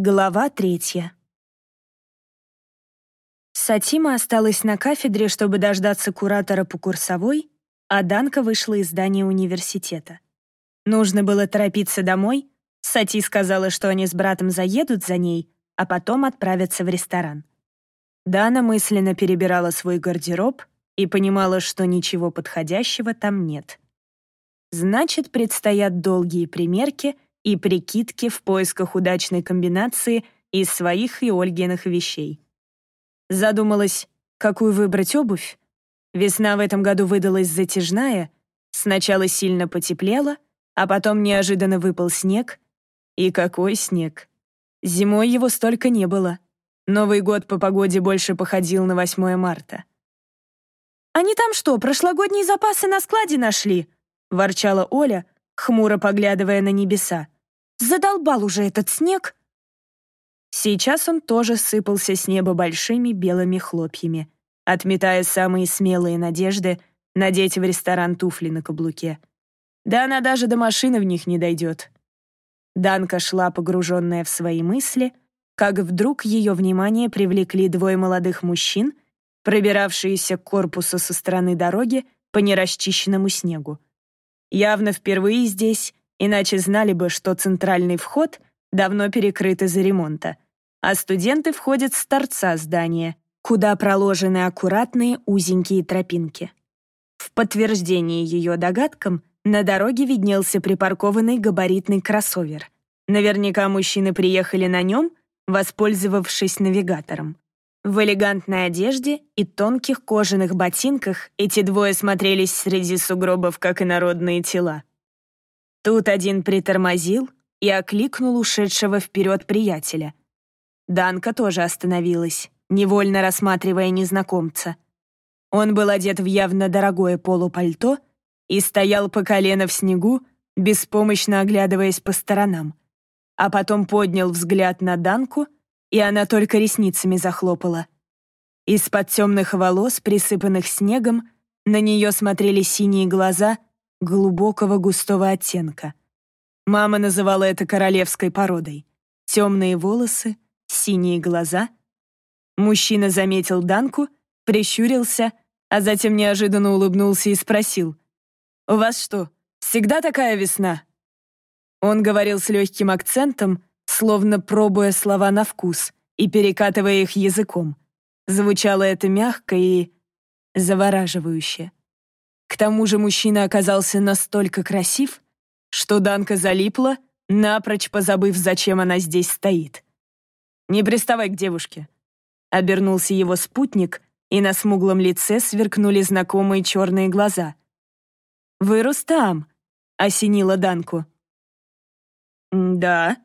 Глава третья. Сатима осталась на кафедре, чтобы дождаться куратора по курсовой, а Данка вышла из здания университета. Нужно было торопиться домой. Сати сказала, что они с братом заедут за ней, а потом отправятся в ресторан. Дана мысленно перебирала свой гардероб и понимала, что ничего подходящего там нет. Значит, предстоят долгие примерки — и прикидки в поисках удачной комбинации из своих и Ольгиных вещей. Задумалась, какую выбрать обувь. Весна в этом году выдалась затяжная, сначала сильно потеплело, а потом неожиданно выпал снег. И какой снег! Зимой его столько не было. Новый год по погоде больше походил на 8 марта. «Они там что, прошлогодние запасы на складе нашли?» — ворчала Оля, хмуро поглядывая на небеса. «Задолбал уже этот снег!» Сейчас он тоже сыпался с неба большими белыми хлопьями, отметая самые смелые надежды надеть в ресторан туфли на каблуке. Да она даже до машины в них не дойдет. Данка шла, погруженная в свои мысли, как вдруг ее внимание привлекли двое молодых мужчин, пробиравшиеся к корпусу со стороны дороги по нерасчищенному снегу. Явно впервые здесь, иначе знали бы, что центральный вход давно перекрыт из-за ремонта, а студенты входят с торца здания, куда проложены аккуратные узенькие тропинки. В подтверждение ее догадкам на дороге виднелся припаркованный габаритный кроссовер. Наверняка мужчины приехали на нем, воспользовавшись навигатором. В элегантной одежде и тонких кожаных ботинках эти двое смотрелись среди сугробов, как инородные тела. Тут один притормозил и окликнул ушедшего вперед приятеля. Данка тоже остановилась, невольно рассматривая незнакомца. Он был одет в явно дорогое полупальто и стоял по колено в снегу, беспомощно оглядываясь по сторонам. А потом поднял взгляд на Данку — и она только ресницами захлопала. Из-под темных волос, присыпанных снегом, на нее смотрели синие глаза глубокого густого оттенка. Мама называла это королевской породой. Темные волосы, синие глаза. Мужчина заметил Данку, прищурился, а затем неожиданно улыбнулся и спросил. «У вас что, всегда такая весна?» Он говорил с легким акцентом, словно пробуя слова на вкус и перекатывая их языком. Звучало это мягко и завораживающе. К тому же мужчина оказался настолько красив, что Данка залипла, напрочь позабыв, зачем она здесь стоит. «Не приставай к девушке», — обернулся его спутник, и на смуглом лице сверкнули знакомые черные глаза. «Вы Рустам», — осенила Данку. «Да»,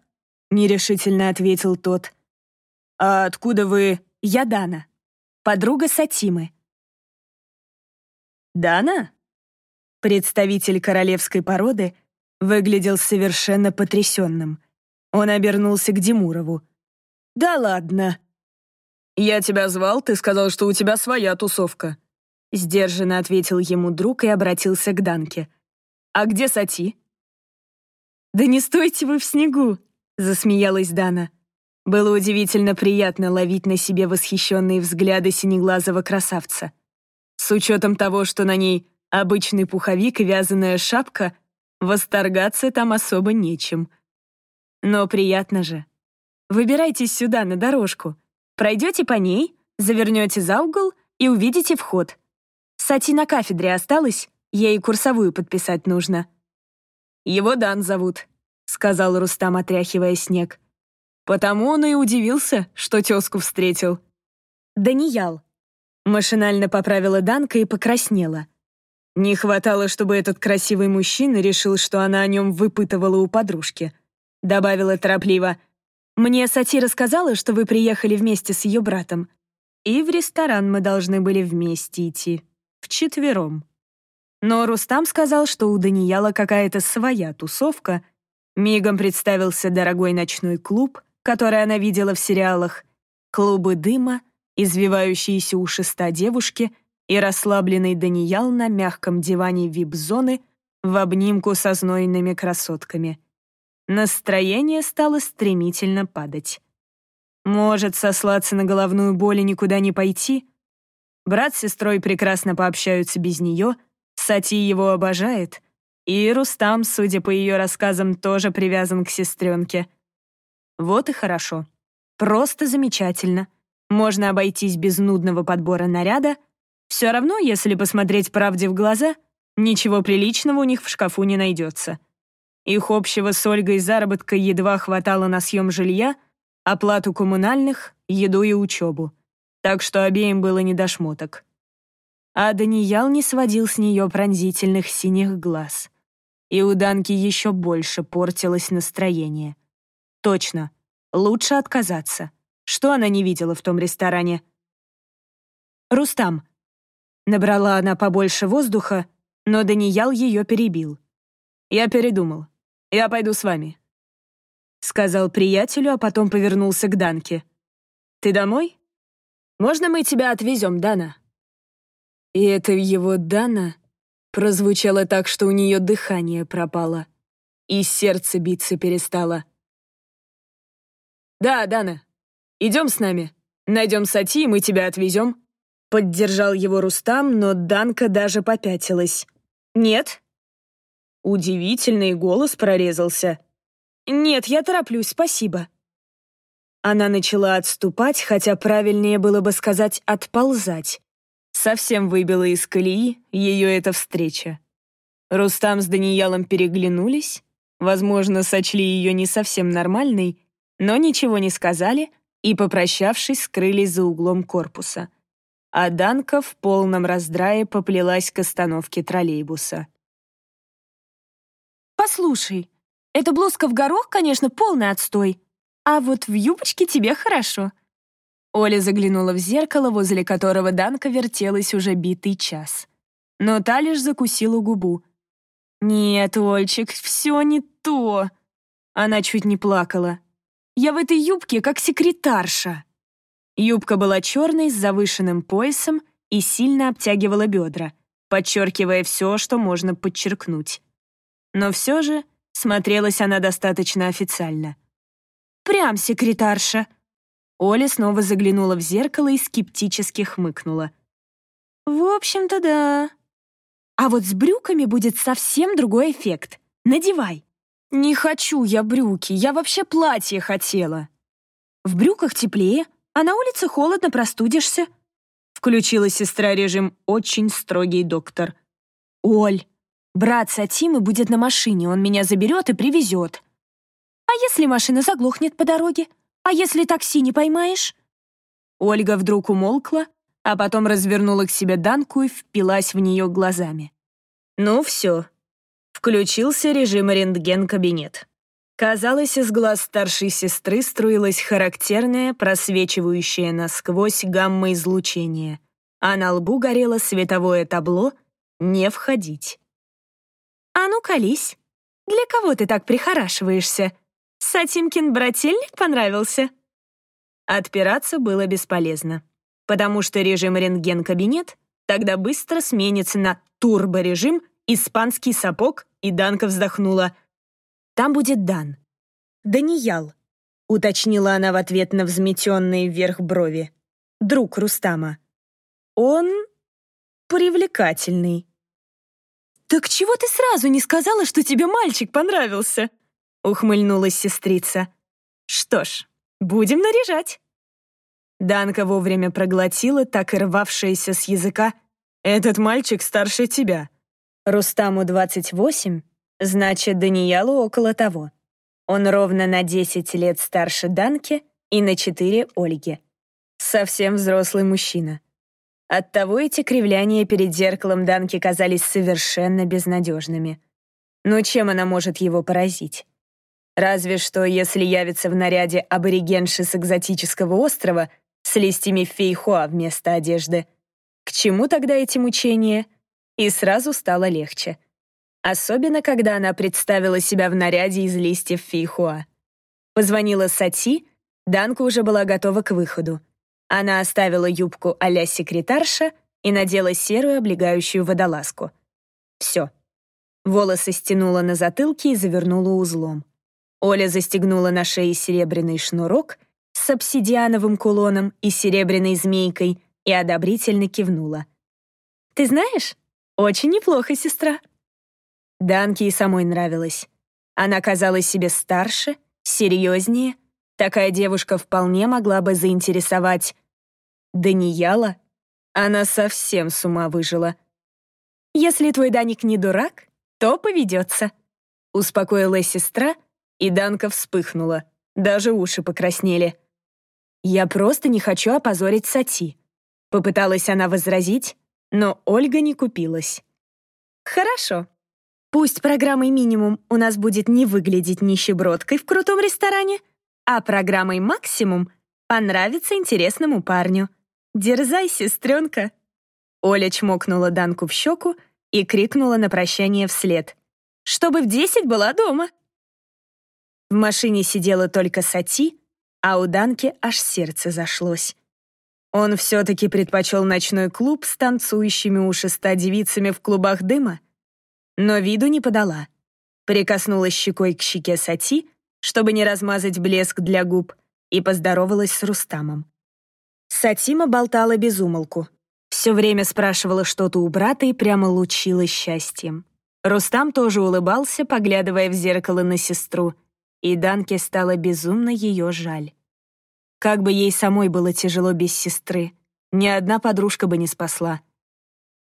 нерешительно ответил тот. «А откуда вы?» «Я Дана, подруга Сатимы». «Дана?» Представитель королевской породы выглядел совершенно потрясенным. Он обернулся к Димурову. «Да ладно». «Я тебя звал, ты сказал, что у тебя своя тусовка». Сдержанно ответил ему друг и обратился к Данке. «А где Сати?» «Да не стойте вы в снегу!» — засмеялась Дана. Было удивительно приятно ловить на себе восхищенные взгляды синеглазого красавца. С учетом того, что на ней обычный пуховик и вязаная шапка, восторгаться там особо нечем. Но приятно же. Выбирайтесь сюда, на дорожку. Пройдете по ней, завернете за угол и увидите вход. Сати на кафедре осталась, ей курсовую подписать нужно. Его Дан зовут, — сказал Рустам, отряхивая снег. Потому он и удивился, что тезку встретил. «Даниял», — машинально поправила Данка и покраснела. Не хватало, чтобы этот красивый мужчина решил, что она о нем выпытывала у подружки. Добавила торопливо. «Мне Сати рассказала, что вы приехали вместе с ее братом. И в ресторан мы должны были вместе идти. Вчетвером». Но Рустам сказал, что у Данияла какая-то своя тусовка — Мигом представился дорогой ночной клуб, который она видела в сериалах, клубы дыма, извивающиеся у шеста девушки и расслабленный Даниял на мягком диване вип-зоны в обнимку со знойными красотками. настроение стало стремительно падать. Может, сослаться на головную боль и никуда не пойти? Брат с сестрой прекрасно пообщаются без нее, Сати его обожает, и Рустам, судя по ее рассказам, тоже привязан к сестренке. Вот и хорошо. Просто замечательно. Можно обойтись без нудного подбора наряда. Все равно, если посмотреть правде в глаза, ничего приличного у них в шкафу не найдется. Их общего с Ольгой заработка едва хватало на съем жилья, оплату коммунальных, еду и учебу. Так что обеим было не до шмоток. А Даниял не сводил с нее пронзительных синих глаз. И у Данки еще больше портилось настроение. Точно, лучше отказаться. Что она не видела в том ресторане? «Рустам». Набрала она побольше воздуха, но Даниял ее перебил. «Я передумал. Я пойду с вами», — сказал приятелю, а потом повернулся к Данке. «Ты домой? Можно мы тебя отвезем, Дана?» И это его Дана прозвучало так, что у нее дыхание пропало, и сердце биться перестало. «Да, Дана, идем с нами. Найдем Сати, и мы тебя отвезем». Поддержал его Рустам, но Данка даже попятилась. «Нет?» Удивительный голос прорезался. «Нет, я тороплюсь, спасибо». Она начала отступать, хотя правильнее было бы сказать «отползать». Совсем выбила из колеи ее эта встреча. Рустам с Даниялом переглянулись, возможно, сочли ее не совсем нормальной, но ничего не сказали и, попрощавшись, скрылись за углом корпуса. А Данка в полном раздрае поплелась к остановке троллейбуса. «Послушай, эта блузка в горох, конечно, полный отстой, а вот в юбочке тебе хорошо», Оля заглянула в зеркало, возле которого Данка вертелась уже битый час. Но та лишь закусила губу. «Нет, Ольчик, все не то!» Она чуть не плакала. «Я в этой юбке как секретарша!» Юбка была черной с завышенным поясом и сильно обтягивала бедра, подчеркивая все, что можно подчеркнуть. Но все же смотрелась она достаточно официально. «Прям секретарша!» Оля снова заглянула в зеркало и скептически хмыкнула. «В общем-то, да. А вот с брюками будет совсем другой эффект. Надевай». «Не хочу я брюки, я вообще платье хотела». «В брюках теплее, а на улице холодно, простудишься». Включила сестра режим «Очень строгий доктор». «Оль, брат Сатимы будет на машине, он меня заберет и привезет». «А если машина заглохнет по дороге?» «А если такси не поймаешь?» Ольга вдруг умолкла, а потом развернула к себе Данку и впилась в нее глазами. Ну все. Включился режим рентген-кабинет. Казалось, из глаз старшей сестры струилось характерное, просвечивающее насквозь гамма-излучение, а на лбу горело световое табло «Не входить». «А ну, колись! Для кого ты так прихорашиваешься?» Сатимкин брательник понравился?» Отпираться было бесполезно, потому что режим рентген-кабинет тогда быстро сменится на турборежим, испанский сапог, и Данка вздохнула. «Там будет Дан». «Даниял», — уточнила она в ответ на взметенные вверх брови. «Друг Рустама». «Он привлекательный». «Так чего ты сразу не сказала, что тебе мальчик понравился?» ухмыльнулась сестрица. Что ж, будем наряжать. Данка вовремя проглотила так и рвавшееся с языка. «Этот мальчик старше тебя». Рустаму 28, значит, Даниялу около того. Он ровно на 10 лет старше Данки и на 4 Ольги. Совсем взрослый мужчина. Оттого эти кривляния перед зеркалом Данки казались совершенно безнадежными. Но чем она может его поразить? Разве что, если явится в наряде аборигенши с экзотического острова с листьями фейхоа вместо одежды. К чему тогда эти мучения? И сразу стало легче. Особенно, когда она представила себя в наряде из листьев фейхоа. Позвонила Сати, Данка уже была готова к выходу. Она оставила юбку а-ля секретарша и надела серую облегающую водолазку. Все. Волосы стянула на затылке и завернула узлом. Оля застегнула на шее серебряный шнурок с обсидиановым кулоном и серебряной змейкой и одобрительно кивнула. «Ты знаешь, очень неплохо, сестра». Данке и самой нравилось. Она казалась себе старше, серьезнее. Такая девушка вполне могла бы заинтересовать Данияла. Она совсем с ума выжила. «Если твой Даник не дурак, то поведется», — успокоила сестра, и Данка вспыхнула. Даже уши покраснели. «Я просто не хочу опозорить Сати», — попыталась она возразить, но Ольга не купилась. «Хорошо. Пусть программой «Минимум» у нас будет не выглядеть нищебродкой в крутом ресторане, а программой «Максимум» понравится интересному парню. Дерзай, сестренка!» Оля чмокнула Данку в щеку и крикнула на прощание вслед. «Чтобы в десять была дома!» В машине сидела только Сати, а у Данки аж сердце зашлось. Он все-таки предпочел ночной клуб с танцующими у шеста девицами в клубах дыма, но виду не подала. Прикоснулась щекой к щеке Сати, чтобы не размазать блеск для губ, и поздоровалась с Рустамом. Сатима болтала без умолку. Все время спрашивала что-то у брата и прямо лучилась счастьем. Рустам тоже улыбался, поглядывая в зеркало на сестру, и Данке стало безумно ее жаль. Как бы ей самой было тяжело без сестры, ни одна подружка бы не спасла.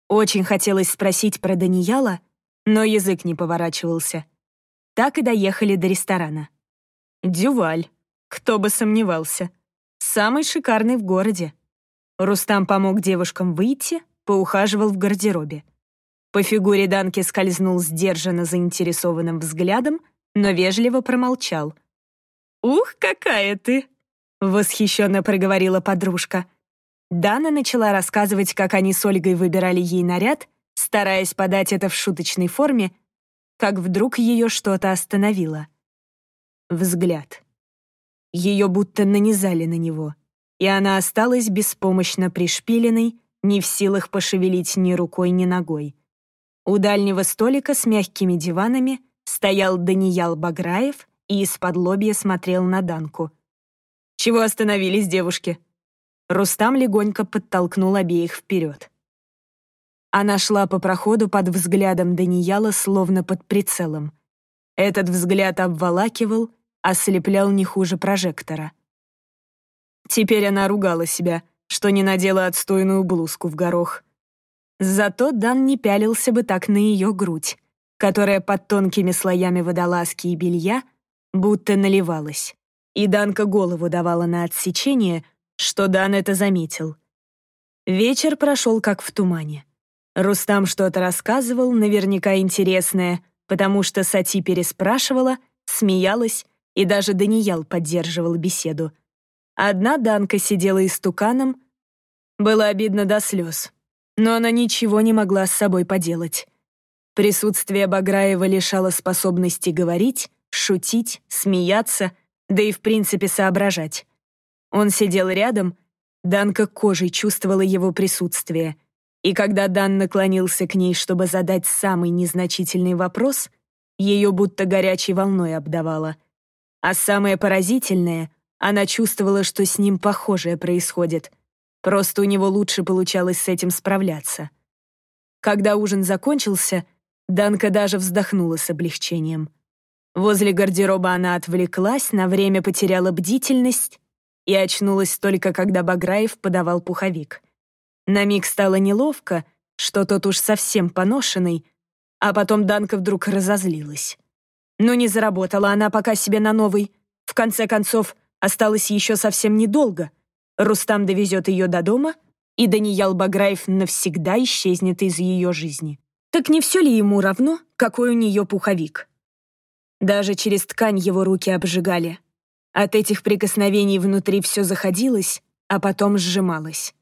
Очень хотелось спросить про Данияла, но язык не поворачивался. Так и доехали до ресторана. Дюваль, кто бы сомневался. Самый шикарный в городе. Рустам помог девушкам выйти, поухаживал в гардеробе. По фигуре Данки скользнул сдержанно заинтересованным взглядом, но вежливо промолчал. «Ух, какая ты!» — восхищенно проговорила подружка. Дана начала рассказывать, как они с Ольгой выбирали ей наряд, стараясь подать это в шуточной форме, как вдруг ее что-то остановило. Взгляд. Ее будто нанизали на него, и она осталась беспомощно пришпиленной, не в силах пошевелить ни рукой, ни ногой. У дальнего столика с мягкими диванами стоял Даниял Баграев и из-под лобья смотрел на Данку. «Чего остановились девушки?» Рустам легонько подтолкнул обеих вперед. Она шла по проходу под взглядом Данияла, словно под прицелом. Этот взгляд обволакивал, ослеплял не хуже прожектора. Теперь она ругала себя, что не надела отстойную блузку в горох. Зато Дан не пялился бы так на ее грудь, которая под тонкими слоями водолазки и белья будто наливалась и Данка голову давала на отсечение, что Дан это заметил. Вечер прошел как в тумане. Рустам что-то рассказывал, наверняка интересное, потому что Сати переспрашивала, смеялась, и даже Даниял поддерживал беседу. Одна Данка сидела истуканом. Было обидно до слез, но она ничего не могла с собой поделать. Присутствие Баграева лишало способности говорить, шутить, смеяться — да и в принципе соображать. Он сидел рядом, Данка кожей чувствовала его присутствие, и когда Дан наклонился к ней, чтобы задать самый незначительный вопрос, ее будто горячей волной обдавало. А самое поразительное, она чувствовала, что с ним похожее происходит. Просто у него лучше получалось с этим справляться. Когда ужин закончился, Данка даже вздохнула с облегчением. Возле гардероба она отвлеклась, на время потеряла бдительность и очнулась только, когда Баграев подавал пуховик. На миг стало неловко, что тот уж совсем поношенный, а потом Данка вдруг разозлилась. Но не заработала она пока себе на новый. В конце концов, осталось еще совсем недолго. Рустам довезет ее до дома, и Даниял Баграев навсегда исчезнет из ее жизни. Так не все ли ему равно, какой у нее пуховик? Даже через ткань его руки обжигали. От этих прикосновений внутри все заходилось, а потом сжималось.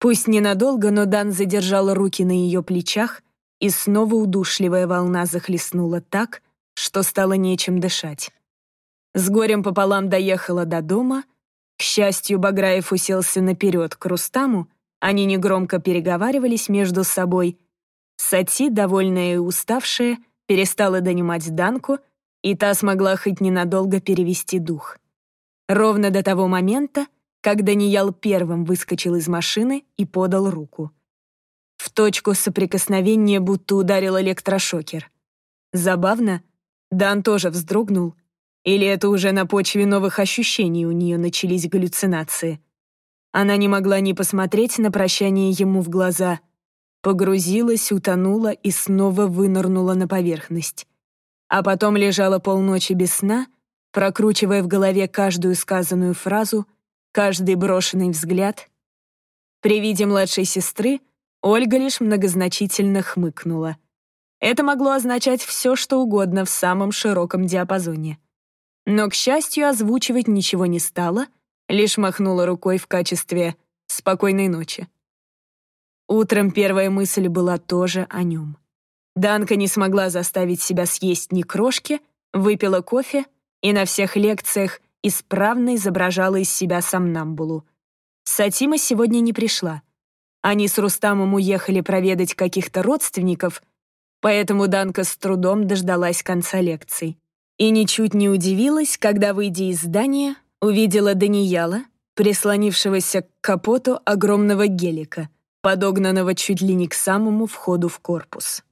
Пусть ненадолго, но Дан задержал руки на ее плечах, и снова удушливая волна захлестнула так, что стало нечем дышать. С горем пополам доехала до дома. К счастью, Баграев уселся наперед к Рустаму, они негромко переговаривались между собой. Сати, довольная и уставшая, перестала донимать Данку — и та смогла хоть ненадолго перевести дух. Ровно до того момента, как Даниял первым выскочил из машины и подал руку. В точку соприкосновения будто ударил электрошокер. Забавно, Дан тоже вздрогнул. Или это уже на почве новых ощущений у нее начались галлюцинации. Она не могла не посмотреть на прощание ему в глаза. Погрузилась, утонула и снова вынырнула на поверхность. А потом лежала полночи без сна, прокручивая в голове каждую сказанную фразу, каждый брошенный взгляд. При виде младшей сестры Ольга лишь многозначительно хмыкнула. Это могло означать все, что угодно в самом широком диапазоне. Но, к счастью, озвучивать ничего не стала, лишь махнула рукой в качестве «спокойной ночи». Утром первая мысль была тоже о нем. Данка не смогла заставить себя съесть ни крошки, выпила кофе и на всех лекциях исправно изображала из себя сомнамбулу. Сатима сегодня не пришла. Они с Рустамом уехали проведать каких-то родственников, поэтому Данка с трудом дождалась конца лекций. И ничуть не удивилась, когда, выйдя из здания, увидела Данияла, прислонившегося к капоту огромного гелика, подогнанного чуть ли не к самому входу в корпус.